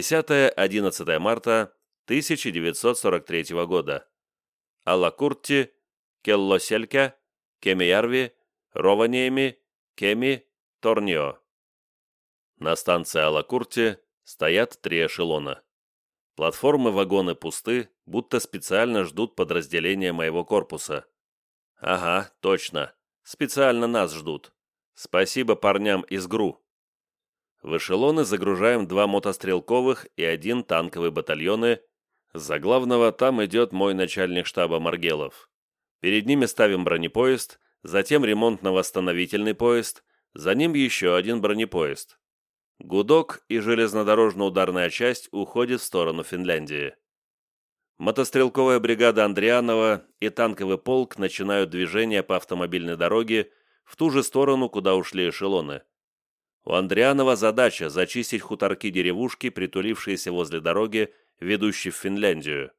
10-11 марта 1943 года. Алакурти, Келлоселька, Кемиярви, Рованиеми, Кеми, Торнио. На станции Алакурти стоят три эшелона. Платформы-вагоны пусты, будто специально ждут подразделения моего корпуса. Ага, точно. Специально нас ждут. Спасибо парням из ГРУ. В эшелоны загружаем два мотострелковых и один танковый батальоны. За главного там идет мой начальник штаба Маргелов. Перед ними ставим бронепоезд, затем ремонтно-восстановительный поезд, за ним еще один бронепоезд. Гудок и железнодорожно-ударная часть уходят в сторону Финляндии. Мотострелковая бригада Андрианова и танковый полк начинают движение по автомобильной дороге в ту же сторону, куда ушли эшелоны. У Андрианова задача зачистить хуторки-деревушки, притулившиеся возле дороги, ведущей в Финляндию.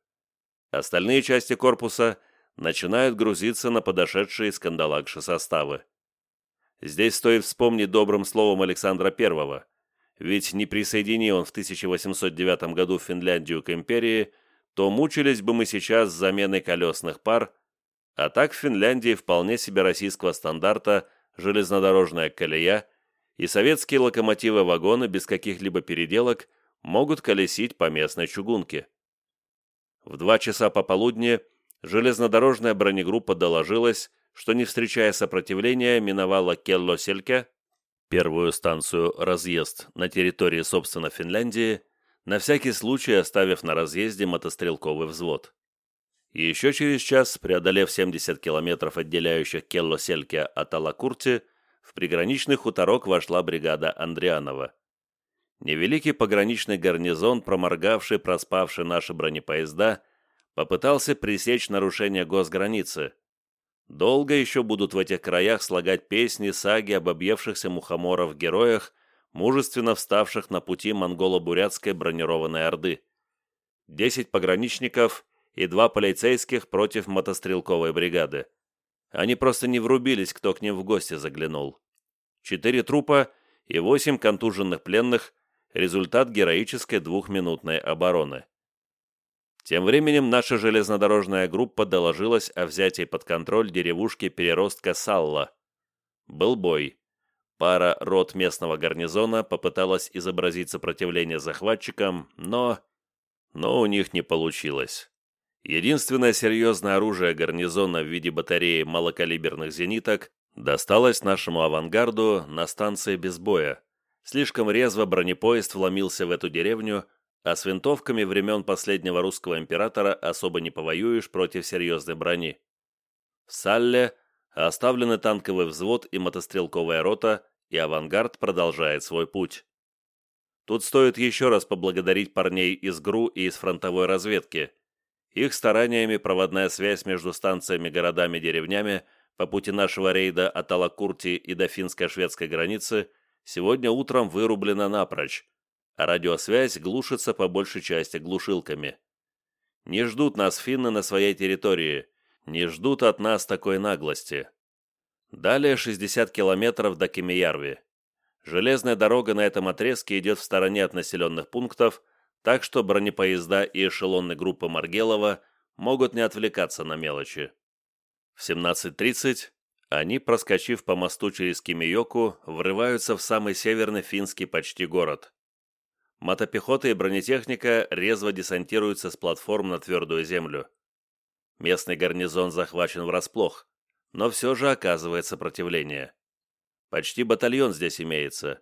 Остальные части корпуса начинают грузиться на подошедшие из составы. Здесь стоит вспомнить добрым словом Александра I, ведь не присоедини он в 1809 году Финляндию к империи, то мучились бы мы сейчас с заменой колесных пар, а так в Финляндии вполне себе российского стандарта железнодорожная колея и советские локомотивы-вагоны без каких-либо переделок могут колесить по местной чугунке. В два часа пополудни железнодорожная бронегруппа доложилась, что, не встречая сопротивления, миновала Келло-Сельке, первую станцию «Разъезд» на территории, собственно, Финляндии, на всякий случай оставив на разъезде мотострелковый взвод. еще через час, преодолев 70 километров отделяющих Келло-Сельке от Алакурти, в приграничный хуторок вошла бригада Андрианова. Невеликий пограничный гарнизон, проморгавший, проспавший наши бронепоезда, попытался пресечь нарушение госграницы. Долго еще будут в этих краях слагать песни, саги об объевшихся мухоморов-героях, мужественно вставших на пути монголо-бурятской бронированной орды. Десять пограничников и два полицейских против мотострелковой бригады. Они просто не врубились, кто к ним в гости заглянул. Четыре трупа и восемь контуженных пленных – результат героической двухминутной обороны. Тем временем наша железнодорожная группа доложилась о взятии под контроль деревушки переростка Салла. Был бой. Пара рот местного гарнизона попыталась изобразить сопротивление захватчикам, но... Но у них не получилось. Единственное серьезное оружие гарнизона в виде батареи малокалиберных зениток досталось нашему авангарду на станции без боя. Слишком резво бронепоезд вломился в эту деревню, а с винтовками времен последнего русского императора особо не повоюешь против серьезной брони. В Салле оставлены танковый взвод и мотострелковая рота, и авангард продолжает свой путь. Тут стоит еще раз поблагодарить парней из ГРУ и из фронтовой разведки. Их стараниями проводная связь между станциями-городами-деревнями по пути нашего рейда от Алакурти и до финско-шведской границы сегодня утром вырублена напрочь, а радиосвязь глушится по большей части глушилками. Не ждут нас финны на своей территории, не ждут от нас такой наглости. Далее 60 километров до Кемиярви. Железная дорога на этом отрезке идет в стороне от населенных пунктов, так что бронепоезда и эшелонные группы Маргелова могут не отвлекаться на мелочи. В 17.30 они, проскочив по мосту через Кимиоку, врываются в самый северный финский почти город. Мотопехота и бронетехника резво десантируются с платформ на твердую землю. Местный гарнизон захвачен врасплох, но все же оказывает сопротивление. Почти батальон здесь имеется.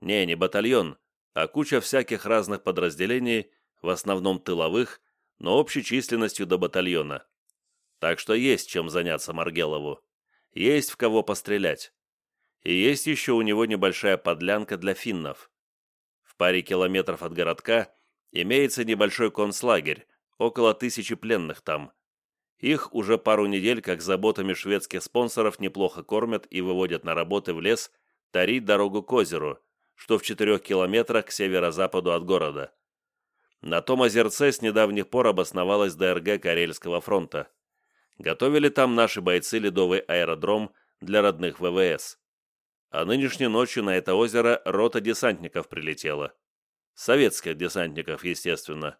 Не, не батальон, а куча всяких разных подразделений, в основном тыловых, но общей численностью до батальона. Так что есть чем заняться Маргелову. Есть в кого пострелять. И есть еще у него небольшая подлянка для финнов. В паре километров от городка имеется небольшой концлагерь, около тысячи пленных там. Их уже пару недель, как заботами шведских спонсоров, неплохо кормят и выводят на работы в лес, тарить дорогу к озеру – что в четырех километрах к северо-западу от города. На том озерце с недавних пор обосновалась ДРГ Карельского фронта. Готовили там наши бойцы ледовый аэродром для родных ВВС. А нынешней ночью на это озеро рота десантников прилетела. Советских десантников, естественно.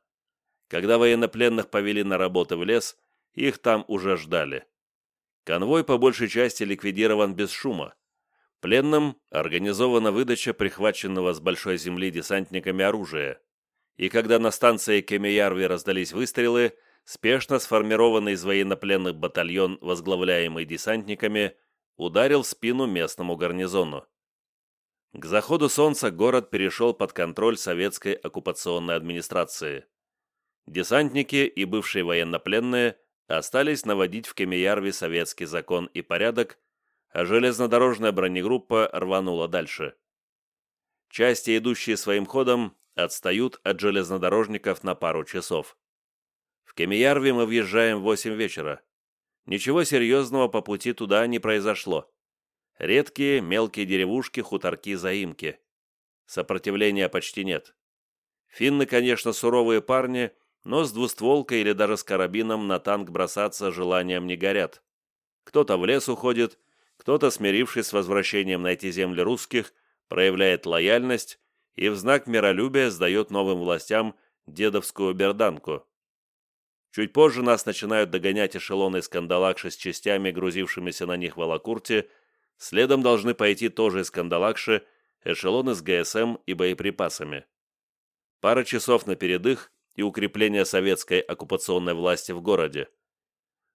Когда военнопленных повели на работы в лес, их там уже ждали. Конвой по большей части ликвидирован без шума. Пленным организована выдача прихваченного с большой земли десантниками оружия. И когда на станции Кемиярви раздались выстрелы, спешно сформированный из военнопленных батальон, возглавляемый десантниками, ударил в спину местному гарнизону. К заходу солнца город перешел под контроль советской оккупационной администрации. Десантники и бывшие военнопленные остались наводить в Кемиярве советский закон и порядок, а железнодорожная бронегруппа рванула дальше. Части, идущие своим ходом, отстают от железнодорожников на пару часов. В Кемиярве мы въезжаем в 8 вечера. Ничего серьезного по пути туда не произошло. Редкие мелкие деревушки, хуторки, заимки. Сопротивления почти нет. Финны, конечно, суровые парни, но с двустволкой или даже с карабином на танк бросаться желанием не горят. Кто-то в лес уходит, кто-то, смирившись с возвращением на эти земли русских, проявляет лояльность и в знак миролюбия сдает новым властям дедовскую берданку. Чуть позже нас начинают догонять эшелоны из Кандалакши с частями, грузившимися на них в Алакурте, следом должны пойти тоже из Кандалакши эшелоны с ГСМ и боеприпасами. Пара часов на передых и укрепление советской оккупационной власти в городе.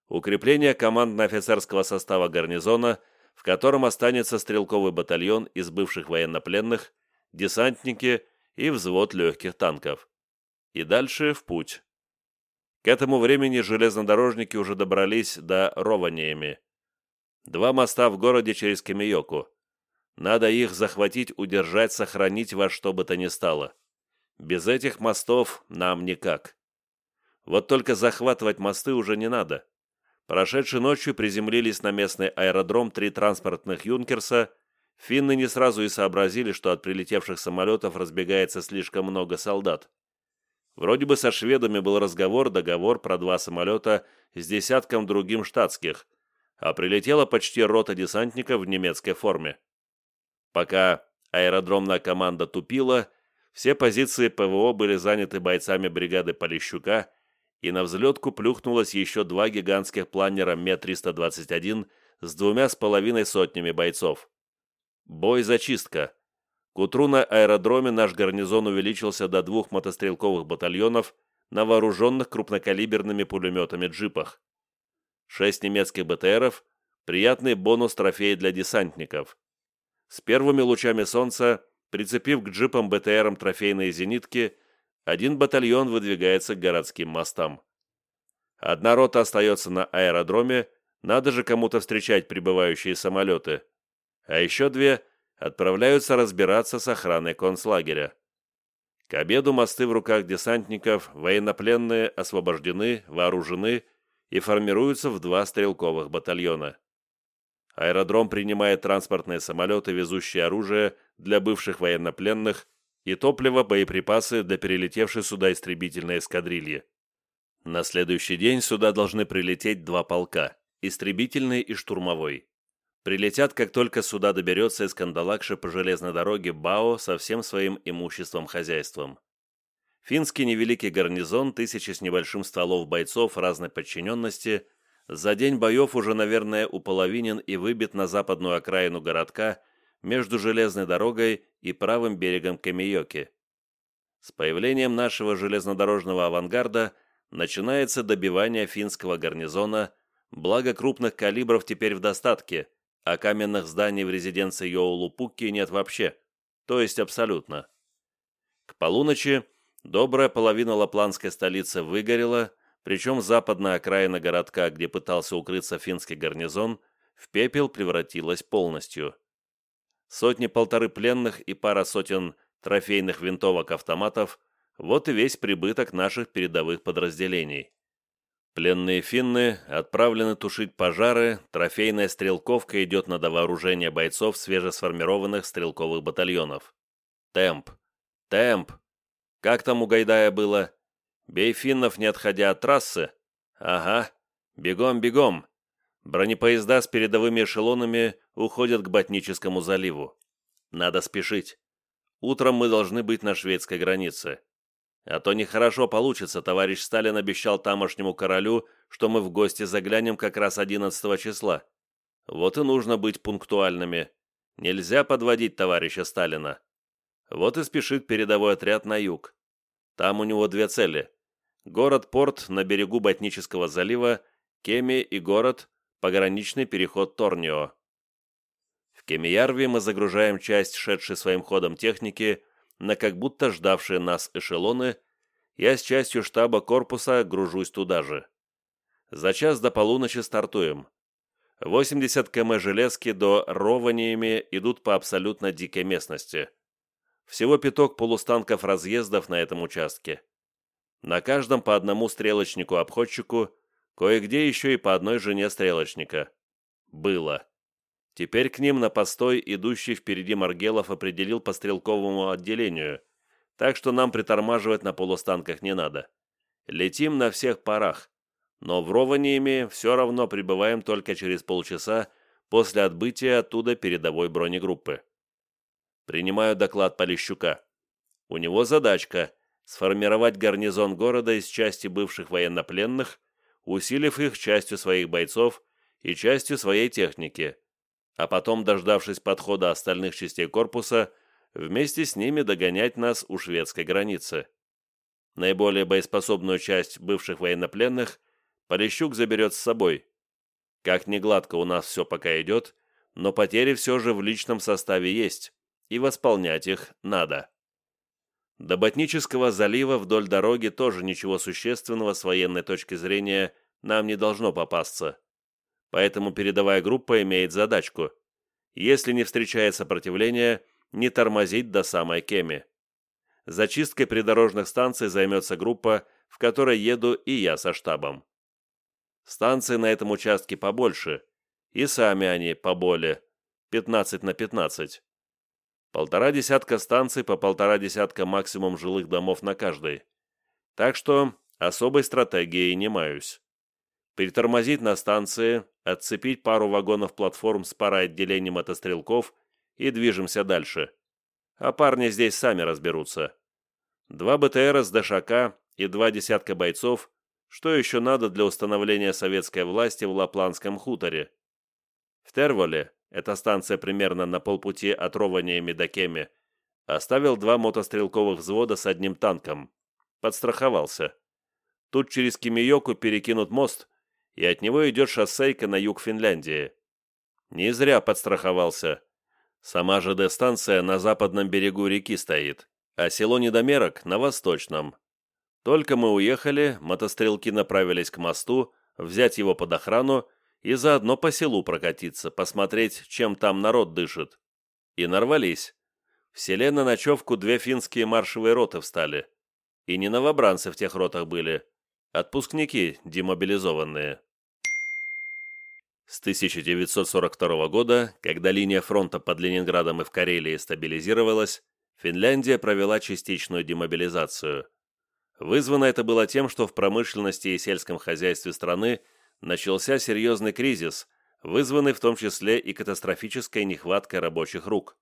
Укрепление командно-офицерского состава гарнизона, в котором останется стрелковый батальон из бывших военнопленных, десантники и взвод легких танков. И дальше в путь. К этому времени железнодорожники уже добрались до Рованиями. Два моста в городе через Кемиоку. Надо их захватить, удержать, сохранить во что бы то ни стало. Без этих мостов нам никак. Вот только захватывать мосты уже не надо. Прошедшей ночью приземлились на местный аэродром три транспортных «Юнкерса». Финны не сразу и сообразили, что от прилетевших самолетов разбегается слишком много солдат. Вроде бы со шведами был разговор, договор про два самолета с десятком другим штатских, а прилетела почти рота десантников в немецкой форме. Пока аэродромная команда тупила, все позиции ПВО были заняты бойцами бригады Полищука, и на взлетку плюхнулось еще два гигантских планера Ме-321 с двумя с половиной сотнями бойцов. Бой-зачистка. К утру на аэродроме наш гарнизон увеличился до двух мотострелковых батальонов на вооруженных крупнокалиберными пулеметами джипах. Шесть немецких БТРов – приятный бонус трофея для десантников. С первыми лучами солнца, прицепив к джипам БТРам трофейные зенитки, один батальон выдвигается к городским мостам. Одна рота остается на аэродроме, надо же кому-то встречать прибывающие самолеты. А еще две – отправляются разбираться с охраной концлагеря. К обеду мосты в руках десантников, военнопленные освобождены, вооружены и формируются в два стрелковых батальона. Аэродром принимает транспортные самолеты, везущие оружие для бывших военнопленных и топливо, боеприпасы для перелетевшей сюда истребительной эскадрильи. На следующий день сюда должны прилететь два полка – истребительный и штурмовой. Прилетят, как только сюда доберется из Кандалакши по железной дороге Бао со всем своим имуществом-хозяйством. Финский невеликий гарнизон, тысячи с небольшим стволов бойцов разной подчиненности, за день боев уже, наверное, уполовинен и выбит на западную окраину городка между железной дорогой и правым берегом Камиоки. С появлением нашего железнодорожного авангарда начинается добивание финского гарнизона, благо крупных калибров теперь в достатке – а каменных зданий в резиденции Йоулупукки нет вообще, то есть абсолютно. К полуночи добрая половина лапландской столицы выгорела, причем западная окраина городка, где пытался укрыться финский гарнизон, в пепел превратилась полностью. Сотни-полторы пленных и пара сотен трофейных винтовок-автоматов – вот и весь прибыток наших передовых подразделений. Пленные финны отправлены тушить пожары, трофейная стрелковка идет на довооружение бойцов свежесформированных стрелковых батальонов. Темп. Темп. Как там у Гайдая было? Бей финнов, не отходя от трассы? Ага. Бегом, бегом. Бронепоезда с передовыми эшелонами уходят к Ботническому заливу. Надо спешить. Утром мы должны быть на шведской границе. А то нехорошо получится, товарищ Сталин обещал тамошнему королю, что мы в гости заглянем как раз 11 числа. Вот и нужно быть пунктуальными. Нельзя подводить товарища Сталина. Вот и спешит передовой отряд на юг. Там у него две цели. Город-порт на берегу Ботнического залива, Кеми и город, пограничный переход Торнио. В Кемиярве мы загружаем часть, шедшей своим ходом техники, на как будто ждавшие нас эшелоны, я с частью штаба корпуса гружусь туда же. За час до полуночи стартуем. 80 км железки до Рованиями идут по абсолютно дикой местности. Всего пяток полустанков разъездов на этом участке. На каждом по одному стрелочнику-обходчику, кое-где еще и по одной жене стрелочника. Было. Теперь к ним на постой идущий впереди Маргелов определил по стрелковому отделению, так что нам притормаживать на полустанках не надо. Летим на всех парах, но в Рованиями все равно прибываем только через полчаса после отбытия оттуда передовой бронегруппы. Принимаю доклад Полищука. У него задачка – сформировать гарнизон города из части бывших военнопленных, усилив их частью своих бойцов и частью своей техники – а потом, дождавшись подхода остальных частей корпуса, вместе с ними догонять нас у шведской границы. Наиболее боеспособную часть бывших военнопленных Полищук заберет с собой. Как ни гладко у нас все пока идет, но потери все же в личном составе есть, и восполнять их надо. До Ботнического залива вдоль дороги тоже ничего существенного с военной точки зрения нам не должно попасться. Поэтому передовая группа имеет задачку. Если не встречает сопротивления, не тормозить до самой Кеми. Зачисткой придорожных станций займется группа, в которой еду и я со штабом. Станции на этом участке побольше, и сами они поболее, 15 на 15. Полтора десятка станций по полтора десятка максимум жилых домов на каждой. Так что особой стратегией не маюсь притормозить на станции, отцепить пару вагонов-платформ с парой отделений мотострелков и движемся дальше. А парни здесь сами разберутся. Два БТРа с ДШК и два десятка бойцов, что еще надо для установления советской власти в Лапландском хуторе. В Терволе, эта станция примерно на полпути от Рованиями до Кеми, оставил два мотострелковых взвода с одним танком. Подстраховался. Тут через Кимиоку перекинут мост, и от него идет шоссейка на юг Финляндии. Не зря подстраховался. Сама ЖД-станция на западном берегу реки стоит, а село Недомерок на восточном. Только мы уехали, мотострелки направились к мосту, взять его под охрану и заодно по селу прокатиться, посмотреть, чем там народ дышит. И нарвались. В селе на ночевку две финские маршевые роты встали. И не новобранцы в тех ротах были, отпускники демобилизованные. С 1942 года, когда линия фронта под Ленинградом и в Карелии стабилизировалась, Финляндия провела частичную демобилизацию. Вызвано это было тем, что в промышленности и сельском хозяйстве страны начался серьезный кризис, вызванный в том числе и катастрофической нехваткой рабочих рук.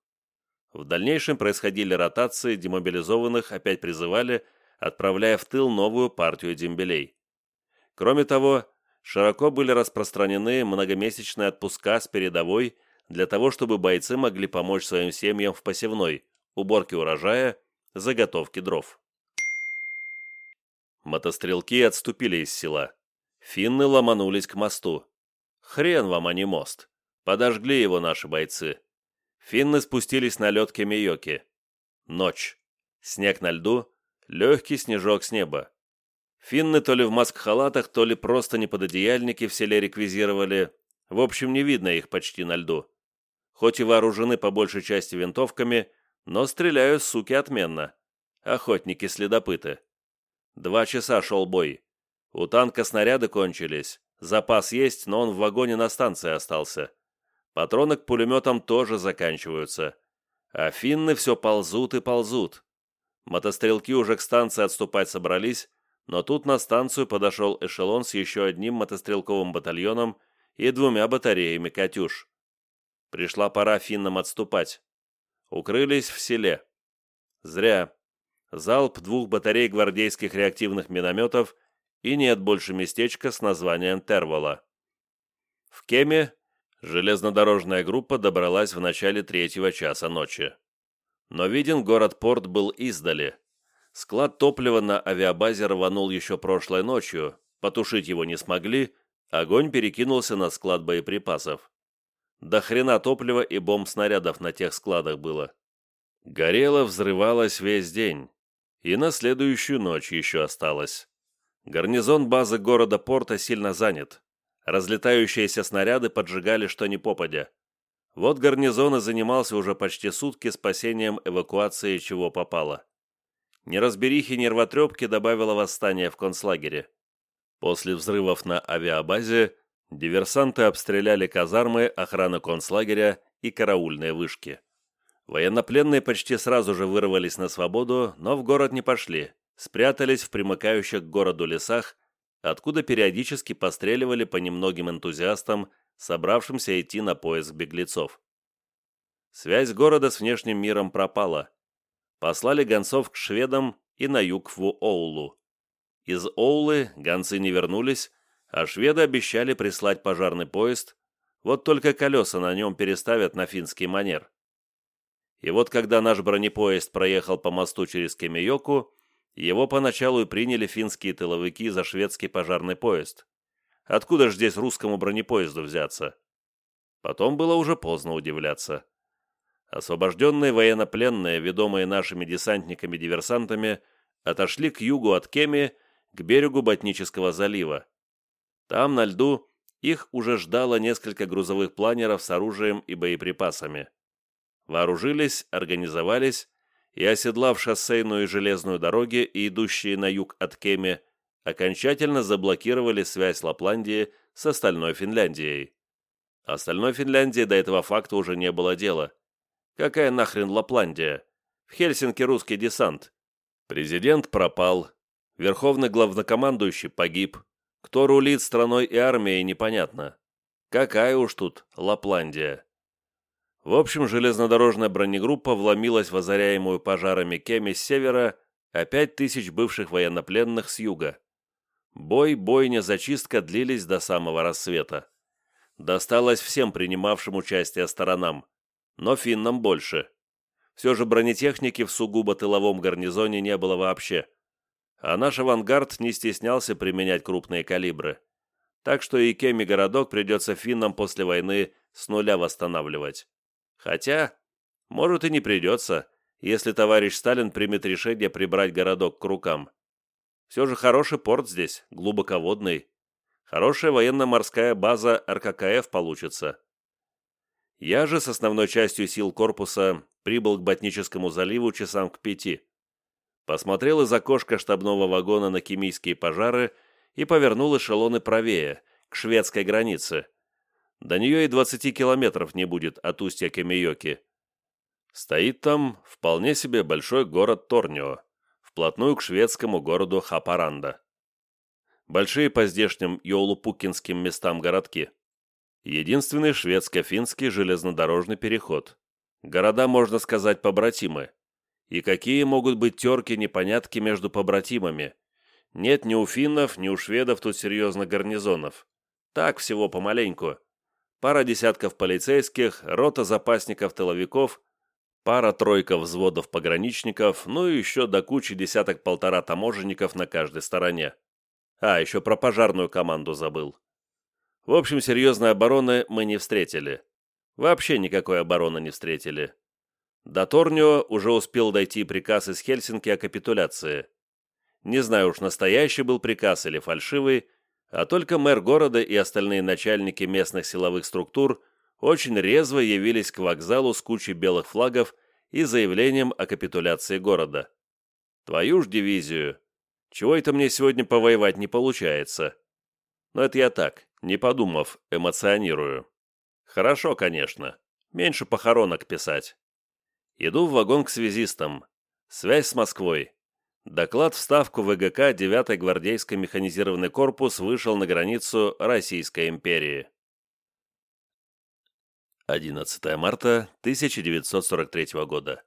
В дальнейшем происходили ротации, демобилизованных опять призывали, отправляя в тыл новую партию дембелей. Кроме того, широко были распространены многомесячные отпуска с передовой для того, чтобы бойцы могли помочь своим семьям в посевной, уборке урожая, заготовке дров. Мотострелки отступили из села. Финны ломанулись к мосту. Хрен вам, а не мост. Подожгли его наши бойцы. Финны спустились на лед Кемиоки. Ночь. Снег на льду, легкий снежок с неба. Финны то ли в маск-халатах, то ли просто не пододеяльники в селе реквизировали. В общем, не видно их почти на льду. Хоть и вооружены по большей части винтовками, но стреляют, суки, отменно. Охотники-следопыты. Два часа шел бой. У танка снаряды кончились. Запас есть, но он в вагоне на станции остался. Патроны к пулеметам тоже заканчиваются. А финны все ползут и ползут. Мотострелки уже к станции отступать собрались, но тут на станцию подошел эшелон с еще одним мотострелковым батальоном и двумя батареями «Катюш». Пришла пора финнам отступать. Укрылись в селе. Зря. Залп двух батарей гвардейских реактивных минометов и нет больше местечка с названием Тервола. В Кеме железнодорожная группа добралась в начале третьего часа ночи. Но виден город-порт был издали. Склад топлива на авиабазе рванул еще прошлой ночью, потушить его не смогли, огонь перекинулся на склад боеприпасов. До хрена топлива и бомб снарядов на тех складах было. Горело, взрывалось весь день. И на следующую ночь еще осталось. Гарнизон базы города Порта сильно занят. Разлетающиеся снаряды поджигали что ни попадя. Вот гарнизон и занимался уже почти сутки спасением эвакуации чего попало. Неразберихи нервотрепки добавило восстание в концлагере. После взрывов на авиабазе диверсанты обстреляли казармы, охрану концлагеря и караульные вышки. Военнопленные почти сразу же вырвались на свободу, но в город не пошли, спрятались в примыкающих к городу лесах, откуда периодически постреливали по немногим энтузиастам, собравшимся идти на поиск беглецов. Связь города с внешним миром пропала. Послали гонцов к шведам и на юг в Оулу. Из Оулы гонцы не вернулись, а шведы обещали прислать пожарный поезд, вот только колеса на нем переставят на финский манер. И вот когда наш бронепоезд проехал по мосту через Кемиоку, его поначалу и приняли финские тыловики за шведский пожарный поезд. Откуда же здесь русскому бронепоезду взяться? Потом было уже поздно удивляться. Освобожденные военнопленные, ведомые нашими десантниками-диверсантами, отошли к югу от Кеми к берегу Ботнического залива. Там, на льду, их уже ждало несколько грузовых планеров с оружием и боеприпасами. Вооружились, организовались и, оседлав шоссейную и железную дороги и идущие на юг от Кеми, окончательно заблокировали связь Лапландии с остальной Финляндией. Остальной Финляндии до этого факта уже не было дела. Какая нахрен Лапландия? В Хельсинки русский десант. Президент пропал. Верховный главнокомандующий погиб. Кто рулит страной и армией, непонятно. Какая уж тут Лапландия. В общем, железнодорожная бронегруппа вломилась в озаряемую пожарами Кеми с севера, а пять тысяч бывших военнопленных с юга. Бой, бойня, зачистка длились до самого рассвета. Досталось всем принимавшим участие сторонам, но финнам больше. Все же бронетехники в сугубо тыловом гарнизоне не было вообще. А наш авангард не стеснялся применять крупные калибры. Так что и Кеми городок придется финнам после войны с нуля восстанавливать. Хотя, может и не придется, если товарищ Сталин примет решение прибрать городок к рукам. Все же хороший порт здесь, глубоководный. Хорошая военно-морская база РККФ получится. Я же с основной частью сил корпуса прибыл к Ботническому заливу часам к пяти. Посмотрел из окошка штабного вагона на кемийские пожары и повернул эшелоны правее, к шведской границе, до нее и 20 километров не будет от устья Кемиоки. Стоит там вполне себе большой город Торнио, вплотную к шведскому городу Хапаранда. Большие по здешним йолупукинским местам городки. Единственный шведско-финский железнодорожный переход. Города, можно сказать, побратимы. И какие могут быть терки-непонятки между побратимами? Нет ни у финнов, ни у шведов тут серьезно гарнизонов. Так всего помаленьку пара десятков полицейских, рота запасников-тыловиков, пара-тройка взводов пограничников, ну и еще до кучи десяток-полтора таможенников на каждой стороне. А, еще про пожарную команду забыл. В общем, серьезной обороны мы не встретили. Вообще никакой обороны не встретили. До Торнио уже успел дойти приказ из Хельсинки о капитуляции. Не знаю уж, настоящий был приказ или фальшивый, а только мэр города и остальные начальники местных силовых структур очень резво явились к вокзалу с кучей белых флагов и заявлением о капитуляции города. Твою ж дивизию. Чего это мне сегодня повоевать не получается? Но это я так, не подумав, эмоционирую. Хорошо, конечно. Меньше похоронок писать. Иду в вагон к связистам. Связь с Москвой. Доклад в Ставку ВГК 9-й гвардейский механизированный корпус вышел на границу Российской империи. 11 марта 1943 года.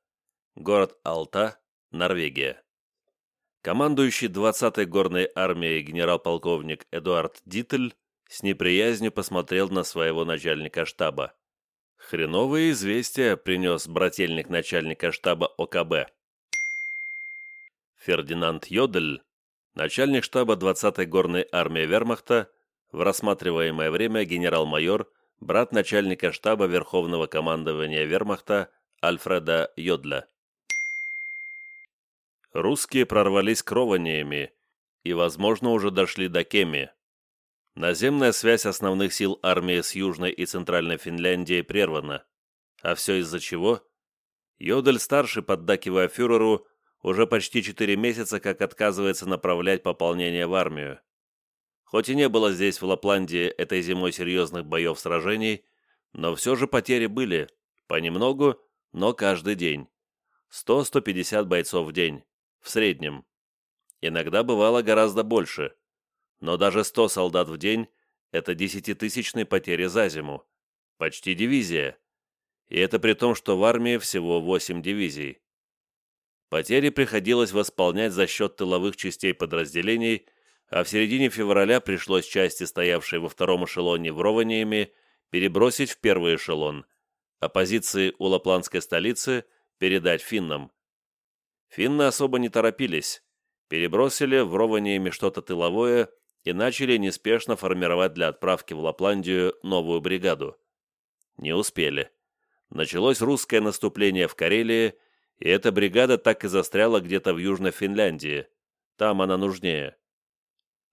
Город Алта, Норвегия. Командующий 20-й горной армией генерал-полковник Эдуард Диттель с неприязнью посмотрел на своего начальника штаба. Хреновые известия принес брательник начальника штаба ОКБ. Фердинанд Йодель, начальник штаба 20-й горной армии вермахта, в рассматриваемое время генерал-майор, брат начальника штаба Верховного командования вермахта Альфреда Йодля. Русские прорвались к и, возможно, уже дошли до Кеми. Наземная связь основных сил армии с Южной и Центральной Финляндией прервана. А все из-за чего? Йодель-старший, поддакивая фюреру, уже почти четыре месяца как отказывается направлять пополнение в армию. Хоть и не было здесь, в Лапландии, этой зимой серьезных боев-сражений, но все же потери были, понемногу, но каждый день. 100-150 бойцов в день, в среднем. Иногда бывало гораздо больше, но даже 100 солдат в день – это десятитысячные потери за зиму, почти дивизия. И это при том, что в армии всего 8 дивизий. Потери приходилось восполнять за счет тыловых частей подразделений, а в середине февраля пришлось части, стоявшие во втором эшелоне в Рованиями, перебросить в первый эшелон, а позиции у лапландской столицы передать финнам. Финны особо не торопились, перебросили в Рованиями что-то тыловое и начали неспешно формировать для отправки в Лапландию новую бригаду. Не успели. Началось русское наступление в Карелии, и эта бригада так и застряла где-то в Южной Финляндии. Там она нужнее.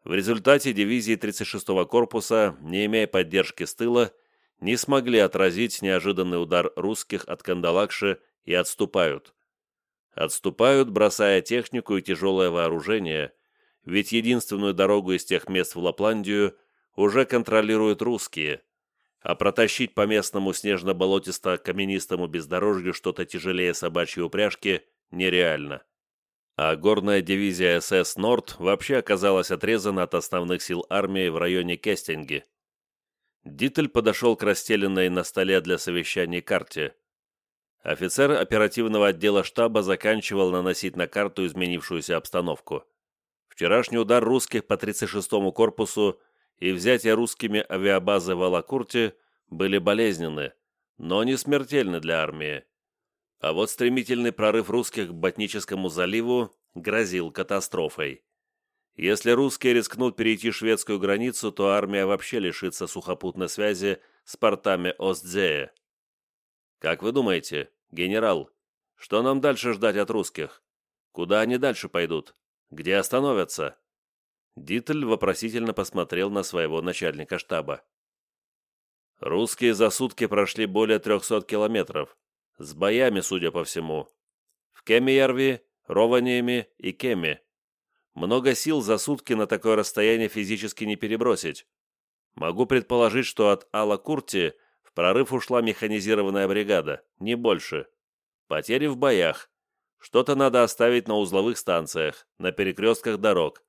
В результате дивизии 36-го корпуса, не имея поддержки с тыла, не смогли отразить неожиданный удар русских от Кандалакши и отступают. Отступают, бросая технику и тяжелое вооружение, ведь единственную дорогу из тех мест в Лапландию уже контролируют русские – а протащить по местному снежно-болотисто-каменистому бездорожью что-то тяжелее собачьей упряжки нереально. А горная дивизия СС «Норд» вообще оказалась отрезана от основных сил армии в районе Кестинги. Дитель подошел к расстеленной на столе для совещаний карте. Офицер оперативного отдела штаба заканчивал наносить на карту изменившуюся обстановку. Вчерашний удар русских по 36-му корпусу и взятие русскими авиабазы в Алакурте были болезненны, но не смертельны для армии. А вот стремительный прорыв русских к Ботническому заливу грозил катастрофой. Если русские рискнут перейти шведскую границу, то армия вообще лишится сухопутной связи с портами Остзея. Как вы думаете, генерал, что нам дальше ждать от русских? Куда они дальше пойдут? Где остановятся? Дитль вопросительно посмотрел на своего начальника штаба. Русские за сутки прошли более 300 километров, с боями, судя по всему. В Кемиярви, Рованиями и Кеми. Много сил за сутки на такое расстояние физически не перебросить. Могу предположить, что от Алла-Курти в прорыв ушла механизированная бригада, не больше. Потери в боях. Что-то надо оставить на узловых станциях, на перекрестках дорог.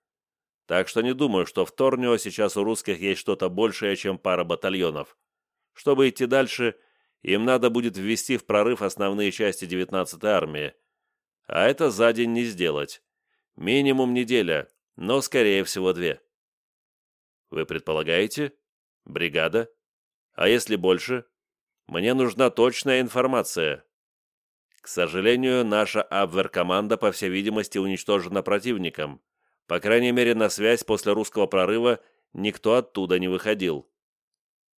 Так что не думаю, что в Торнио сейчас у русских есть что-то большее, чем пара батальонов. Чтобы идти дальше, им надо будет ввести в прорыв основные части 19-й армии. А это за день не сделать. Минимум неделя, но скорее всего две. Вы предполагаете? Бригада? А если больше? Мне нужна точная информация. К сожалению, наша Абвер-команда, по всей видимости, уничтожена противником. По крайней мере, на связь после русского прорыва никто оттуда не выходил.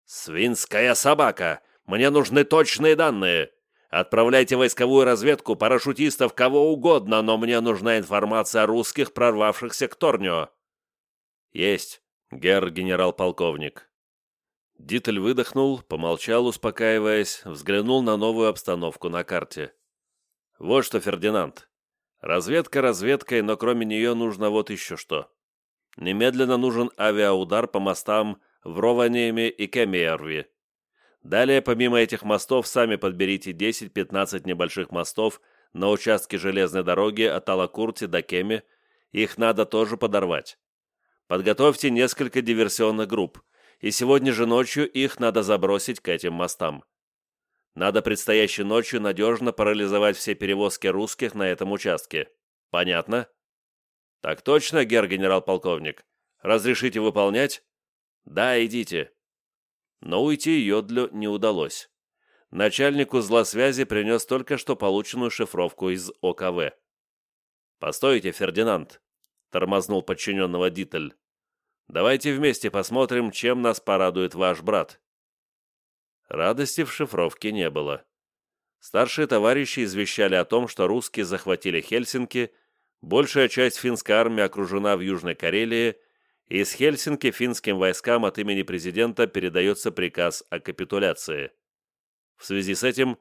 «Свинская собака! Мне нужны точные данные! Отправляйте войсковую разведку, парашютистов, кого угодно, но мне нужна информация о русских, прорвавшихся к Торнио!» «Есть, герр генерал-полковник». Дитель выдохнул, помолчал, успокаиваясь, взглянул на новую обстановку на карте. «Вот что, Фердинанд, Разведка разведкой, но кроме нее нужно вот еще что. Немедленно нужен авиаудар по мостам в Рованиеме и Кемиерви. Далее, помимо этих мостов, сами подберите 10-15 небольших мостов на участке железной дороги от Алакурти до Кеми. Их надо тоже подорвать. Подготовьте несколько диверсионных групп, и сегодня же ночью их надо забросить к этим мостам. Надо предстоящей ночью надежно парализовать все перевозки русских на этом участке. Понятно. Так точно, гер-генерал-полковник. Разрешите выполнять? Да, идите. Но уйти Йодлю не удалось. Начальник узла связи принес только что полученную шифровку из ОКВ. «Постойте, Фердинанд», — тормознул подчиненного Дитель. «Давайте вместе посмотрим, чем нас порадует ваш брат». Радости в шифровке не было. Старшие товарищи извещали о том, что русские захватили Хельсинки, большая часть финской армии окружена в Южной Карелии, и из Хельсинки финским войскам от имени президента передается приказ о капитуляции. В связи с этим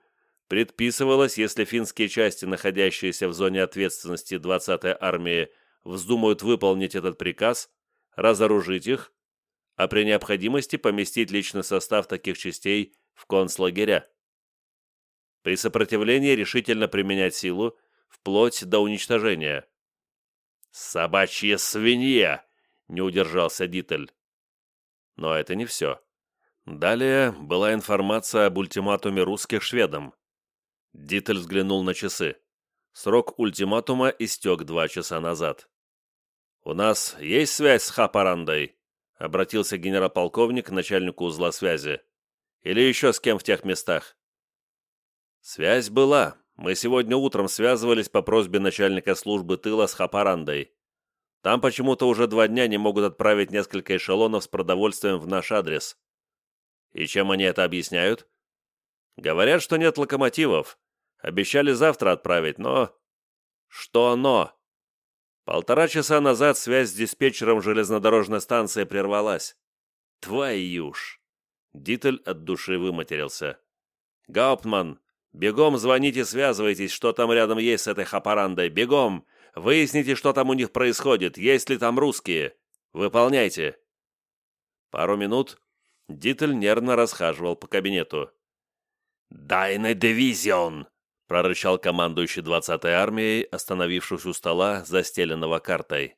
предписывалось, если финские части, находящиеся в зоне ответственности 20-й армии, вздумают выполнить этот приказ, разоружить их, а при необходимости поместить личный состав таких частей в концлагеря. При сопротивлении решительно применять силу, вплоть до уничтожения. «Собачья свинья!» — не удержался Дитель. Но это не все. Далее была информация об ультиматуме русских шведам. Дитель взглянул на часы. Срок ультиматума истек два часа назад. «У нас есть связь с Хапарандой?» — обратился генерал-полковник к начальнику узла связи. «Или еще с кем в тех местах?» «Связь была. Мы сегодня утром связывались по просьбе начальника службы тыла с Хапарандой. Там почему-то уже два дня не могут отправить несколько эшелонов с продовольствием в наш адрес. И чем они это объясняют? Говорят, что нет локомотивов. Обещали завтра отправить, но... Что но? Полтора часа назад связь с диспетчером железнодорожной станции прервалась. Твою ж! Дитель от души выматерился. «Гауптман, бегом звоните, связывайтесь, что там рядом есть с этой хапарандой. Бегом! Выясните, что там у них происходит, есть ли там русские. Выполняйте!» Пару минут Дитель нервно расхаживал по кабинету. «Дайне дивизион!» — прорычал командующий 20-й армией, остановившись у стола, застеленного картой.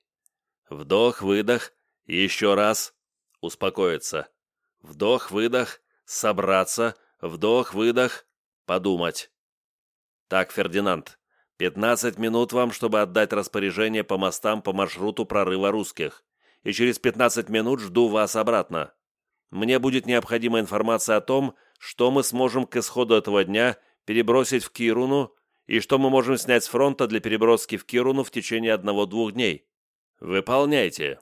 Вдох-выдох, еще раз, успокоиться. Вдох-выдох, собраться, вдох-выдох, подумать. Так, Фердинанд, 15 минут вам, чтобы отдать распоряжение по мостам по маршруту прорыва русских, и через 15 минут жду вас обратно. Мне будет необходима информация о том, что мы сможем к исходу этого дня – перебросить в Кируну и что мы можем снять с фронта для переброски в Кируну в течение одного-двух дней. Выполняйте.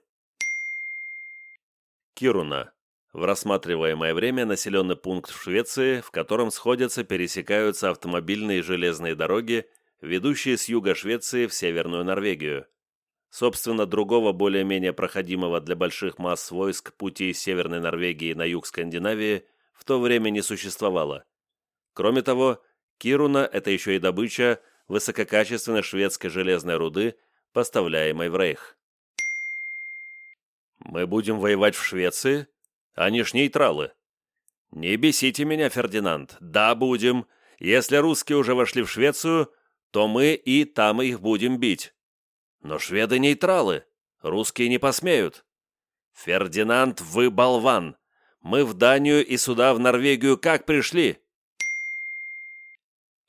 Кируна. В рассматриваемое время населенный пункт в Швеции, в котором сходятся, пересекаются автомобильные и железные дороги, ведущие с юга Швеции в Северную Норвегию. Собственно, другого более-менее проходимого для больших масс войск пути из Северной Норвегии на юг Скандинавии в то время не существовало. Кроме того, Кируна – это еще и добыча высококачественной шведской железной руды, поставляемой в Рейх. «Мы будем воевать в Швеции? Они ж нейтралы». «Не бесите меня, Фердинанд. Да, будем. Если русские уже вошли в Швецию, то мы и там их будем бить. Но шведы нейтралы. Русские не посмеют». «Фердинанд, вы болван! Мы в Данию и сюда, в Норвегию, как пришли?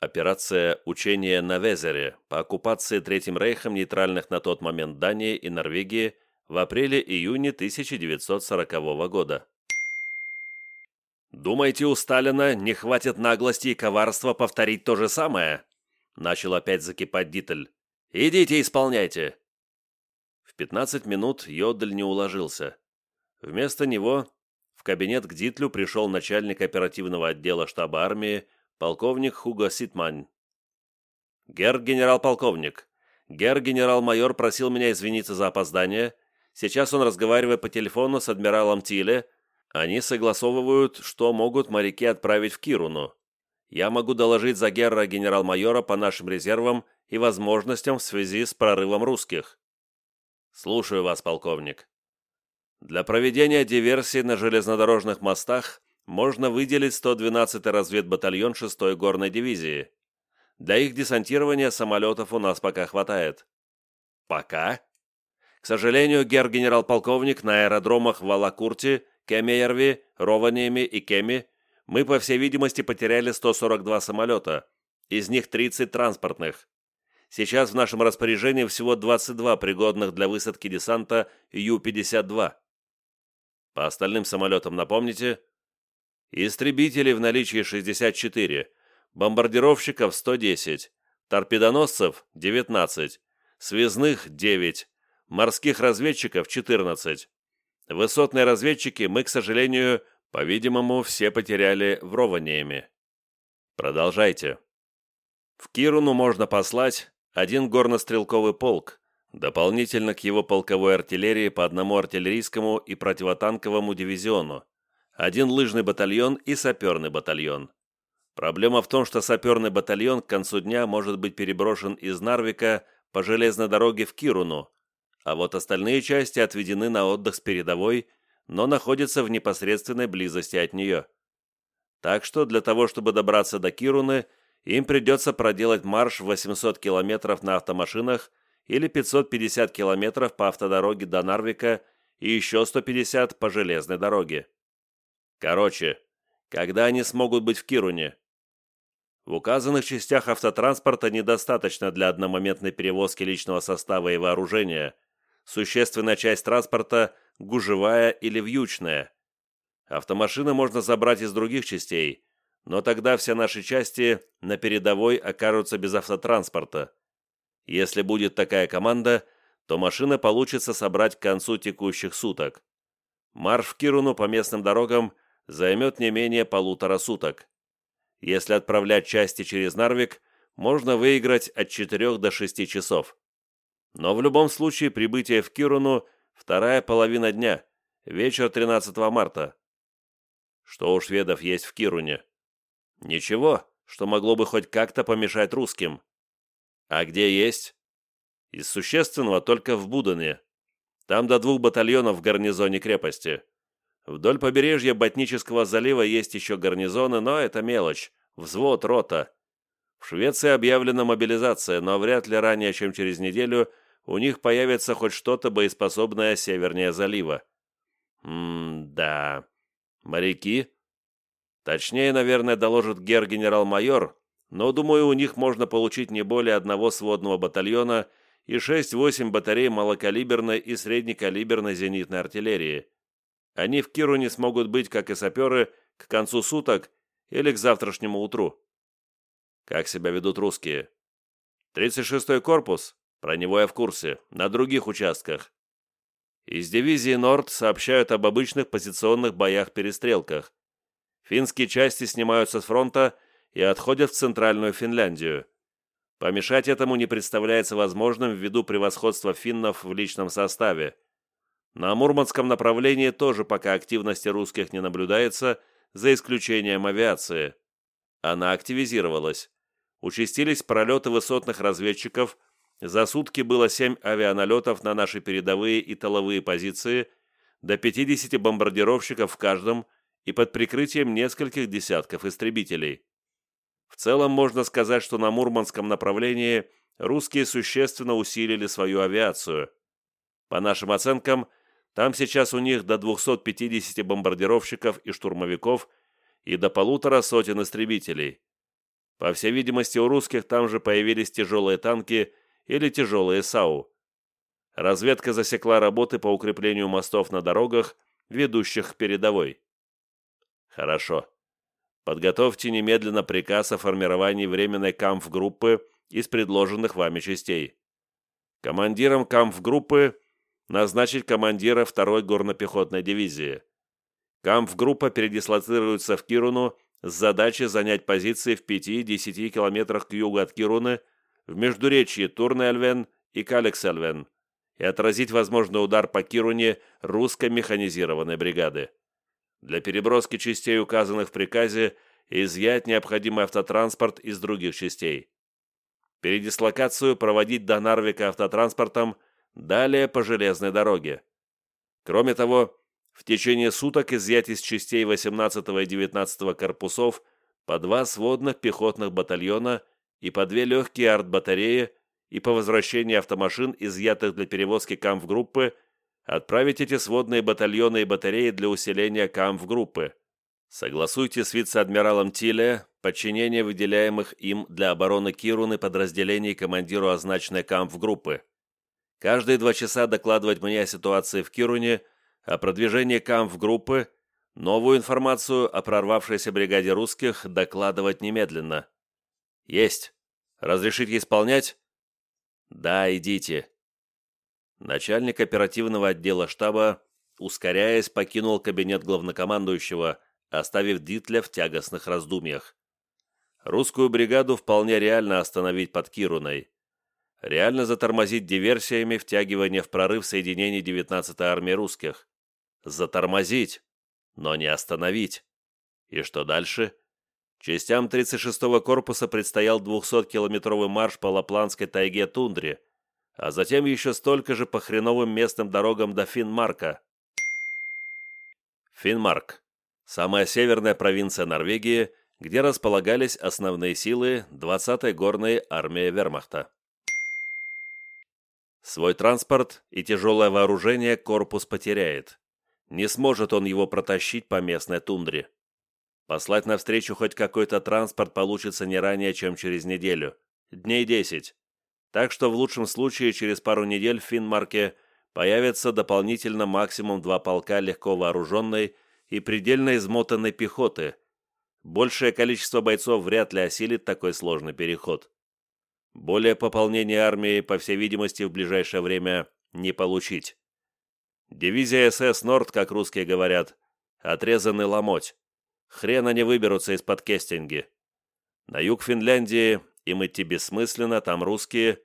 Операция «Учение на Везере» по оккупации Третьим Рейхом нейтральных на тот момент Дании и Норвегии в апреле-июне 1940 года. «Думаете, у Сталина не хватит наглости и коварства повторить то же самое?» Начал опять закипать Дитель. «Идите, исполняйте!» В 15 минут Йодль не уложился. Вместо него в кабинет к Дитлю пришел начальник оперативного отдела штаба армии полковник Хуго Ситмань. «Герр-генерал-полковник, герр-генерал-майор просил меня извиниться за опоздание. Сейчас он разговаривает по телефону с адмиралом Тиле. Они согласовывают, что могут моряки отправить в Кируну. Я могу доложить за герра-генерал-майора по нашим резервам и возможностям в связи с прорывом русских. Слушаю вас, полковник. Для проведения диверсий на железнодорожных мостах можно выделить 112-й разведбатальон 6-й горной дивизии. Для их десантирования самолетов у нас пока хватает. Пока? К сожалению, гер-генерал-полковник на аэродромах в Алакурте, Кемеерви, Рованиями и Кеми мы, по всей видимости, потеряли 142 самолета, из них 30 транспортных. сейчас в нашем распоряжении всего 22 пригодных для высадки десанта Ю-52. По остальным самолетам напомните? Истребителей в наличии 64, бомбардировщиков 110, торпедоносцев 19, связных 9, морских разведчиков 14. Высотные разведчики мы, к сожалению, по-видимому, все потеряли в Рованиями. Продолжайте. В Кируну можно послать один горнострелковый полк, дополнительно к его полковой артиллерии по одному артиллерийскому и противотанковому дивизиону, один лыжный батальон и саперный батальон. Проблема в том, что саперный батальон к концу дня может быть переброшен из Нарвика по железной дороге в Кируну, а вот остальные части отведены на отдых с передовой, но находятся в непосредственной близости от нее. Так что для того, чтобы добраться до Кируны, им придется проделать марш в 800 километров на автомашинах или 550 километров по автодороге до Нарвика и еще 150 по железной дороге. Короче, когда они смогут быть в Кируне? В указанных частях автотранспорта недостаточно для одномоментной перевозки личного состава и вооружения – существенная часть транспорта гужевая или вьючная. Автомашины можно забрать из других частей, но тогда все наши части на передовой окажутся без автотранспорта. Если будет такая команда, то машина получится собрать к концу текущих суток. Марш в Кируну по местным дорогам займет не менее полутора суток. Если отправлять части через Нарвик, можно выиграть от 4 до 6 часов. Но в любом случае прибытие в Кируну – вторая половина дня, вечер 13 марта. Что у шведов есть в Кируне? Ничего, что могло бы хоть как-то помешать русским. А где есть? Из существенного только в Будане. Там до двух батальонов в гарнизоне крепости. Вдоль побережья Ботнического залива есть еще гарнизоны, но это мелочь. Взвод, рота. В Швеции объявлена мобилизация, но вряд ли ранее, чем через неделю, у них появится хоть что-то боеспособное севернее залива. М-да. Моряки? Точнее, наверное, доложит гер-генерал-майор, но, думаю, у них можно получить не более одного сводного батальона и 6-8 батарей малокалиберной и среднекалиберной зенитной артиллерии. Они в Киру не смогут быть, как и саперы, к концу суток или к завтрашнему утру. Как себя ведут русские? 36-й корпус? Про него я в курсе. На других участках. Из дивизии Норд сообщают об обычных позиционных боях-перестрелках. Финские части снимаются с фронта и отходят в центральную Финляндию. Помешать этому не представляется возможным ввиду превосходства финнов в личном составе. На Мурманском направлении тоже пока активности русских не наблюдается, за исключением авиации. Она активизировалась участились пролеты высотных разведчиков, за сутки было 7 авианалетов на наши передовые и тыловые позиции, до 50 бомбардировщиков в каждом и под прикрытием нескольких десятков истребителей. В целом можно сказать, что на Мурманском направлении русские существенно усилили свою авиацию. По нашим оценкам, там сейчас у них до 250 бомбардировщиков и штурмовиков и до полутора сотен истребителей. По всей видимости, у русских там же появились тяжелые танки или тяжелые САУ. Разведка засекла работы по укреплению мостов на дорогах, ведущих к передовой. Хорошо. Подготовьте немедленно приказ о формировании временной камф-группы из предложенных вами частей. Командиром камф-группы назначить командира 2-й горно-пехотной дивизии. Камф-группа передислоцируется в Кируну с задачей занять позиции в 5-10 километрах к югу от Кируны, в междуречье Турнельвен и Калексельвен, и отразить возможный удар по Кируне русской механизированной бригады. Для переброски частей, указанных в приказе, изъять необходимый автотранспорт из других частей. Передислокацию проводить до Нарвика автотранспортом, далее по железной дороге. Кроме того, в течение суток изъять из частей 18 и 19 корпусов по два сводных пехотных батальона и по две легкие артбатареи и по возвращении автомашин, изъятых для перевозки камф-группы, отправить эти сводные батальоны и батареи для усиления камф-группы. Согласуйте с вице-адмиралом Тиле подчинение выделяемых им для обороны Кируны подразделений командиру означенной кампф-группы. Каждые два часа докладывать мне о ситуации в Кируне, о продвижении кампф-группы, новую информацию о прорвавшейся бригаде русских докладывать немедленно. Есть. Разрешите исполнять? Да, идите. Начальник оперативного отдела штаба, ускоряясь, покинул кабинет главнокомандующего, оставив Дитля в тягостных раздумьях. Русскую бригаду вполне реально остановить под Кируной. Реально затормозить диверсиями втягивание в прорыв соединений 19-й армии русских. Затормозить, но не остановить. И что дальше? Частям 36-го корпуса предстоял 200-километровый марш по Лапландской тайге-тундре, а затем еще столько же по хреновым местным дорогам до Финмарка. Финмарк – самая северная провинция Норвегии, где располагались основные силы 20-й горной армии вермахта. Свой транспорт и тяжелое вооружение корпус потеряет. Не сможет он его протащить по местной тундре. Послать навстречу хоть какой-то транспорт получится не ранее, чем через неделю. Дней 10. Так что в лучшем случае через пару недель в Финмарке появится дополнительно максимум два полка легко вооруженной и предельно измотанной пехоты. Большее количество бойцов вряд ли осилит такой сложный переход. Более пополнения армии, по всей видимости, в ближайшее время не получить. Дивизия СС «Норд», как русские говорят, отрезанный ломоть. Хрен они выберутся из-под Кестинги. На юг Финляндии им идти бессмысленно, там русские.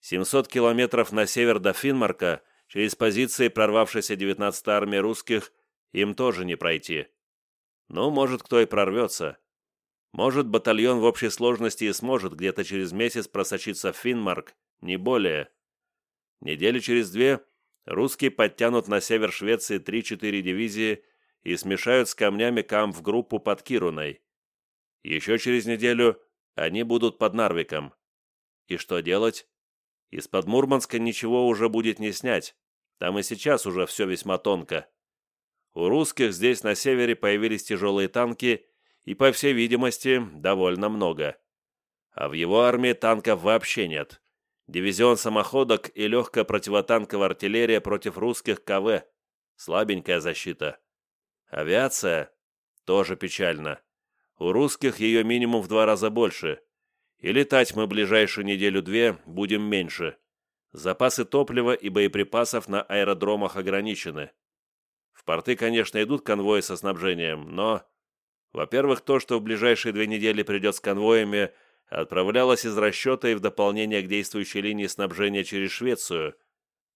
700 километров на север до Финмарка, через позиции прорвавшейся 19-й армии русских, им тоже не пройти. Ну, может, кто и прорвется. Может, батальон в общей сложности и сможет где-то через месяц просочиться в Финмарк, не более. Недели через две русские подтянут на север Швеции 3-4 дивизии и смешают с камнями кампф-группу под Кируной. Еще через неделю они будут под Нарвиком. И что делать? Из-под Мурманска ничего уже будет не снять. Там и сейчас уже все весьма тонко. У русских здесь на севере появились тяжелые танки и, по всей видимости, довольно много. А в его армии танков вообще нет. Дивизион самоходок и легкая противотанковая артиллерия против русских КВ. Слабенькая защита. Авиация? Тоже печально. У русских ее минимум в два раза больше. И летать мы ближайшую неделю-две будем меньше. Запасы топлива и боеприпасов на аэродромах ограничены. В порты, конечно, идут конвои со снабжением, но во-первых, то, что в ближайшие две недели придет с конвоями, отправлялось из расчета и в дополнение к действующей линии снабжения через Швецию,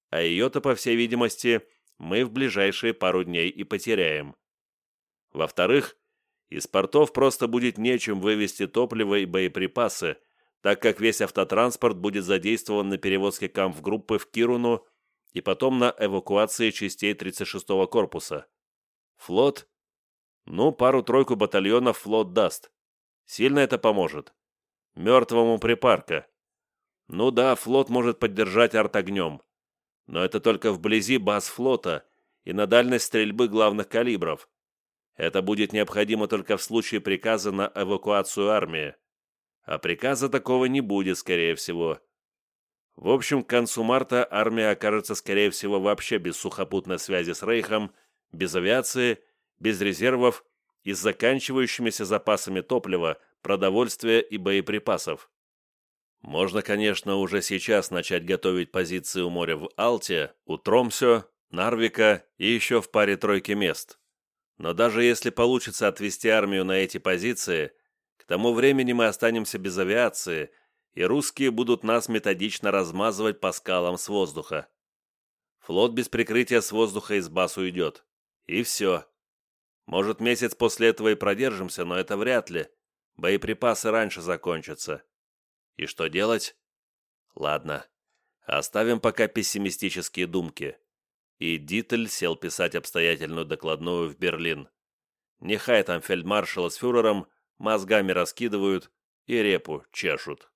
а ее-то, по всей видимости, мы в ближайшие пару дней и потеряем. Во-вторых, из портов просто будет нечем вывести топливо и боеприпасы, так как весь автотранспорт будет задействован на перевозке кампф-группы в Кируну и потом на эвакуации частей 36-го корпуса. Флот ну, пару-тройку батальонов флот даст. Сильно это поможет. Мертвому припарка. Ну да, флот может поддержать артогнем. Но это только вблизи баз флота и на дальность стрельбы главных калибров. Это будет необходимо только в случае приказа на эвакуацию армии. А приказа такого не будет, скорее всего. В общем, к концу марта армия окажется, скорее всего, вообще без сухопутной связи с Рейхом, без авиации без резервов и с заканчивающимися запасами топлива, продовольствия и боеприпасов. Можно, конечно, уже сейчас начать готовить позиции у моря в Алте, у Тромсё, Нарвика и еще в паре-тройке мест. Но даже если получится отвести армию на эти позиции, к тому времени мы останемся без авиации, и русские будут нас методично размазывать по скалам с воздуха. Флот без прикрытия с воздуха из баз уйдет. И все. Может, месяц после этого и продержимся, но это вряд ли. Боеприпасы раньше закончатся. И что делать? Ладно, оставим пока пессимистические думки. И Дитель сел писать обстоятельную докладную в Берлин. Нехай там фельдмаршала с фюрером мозгами раскидывают и репу чешут.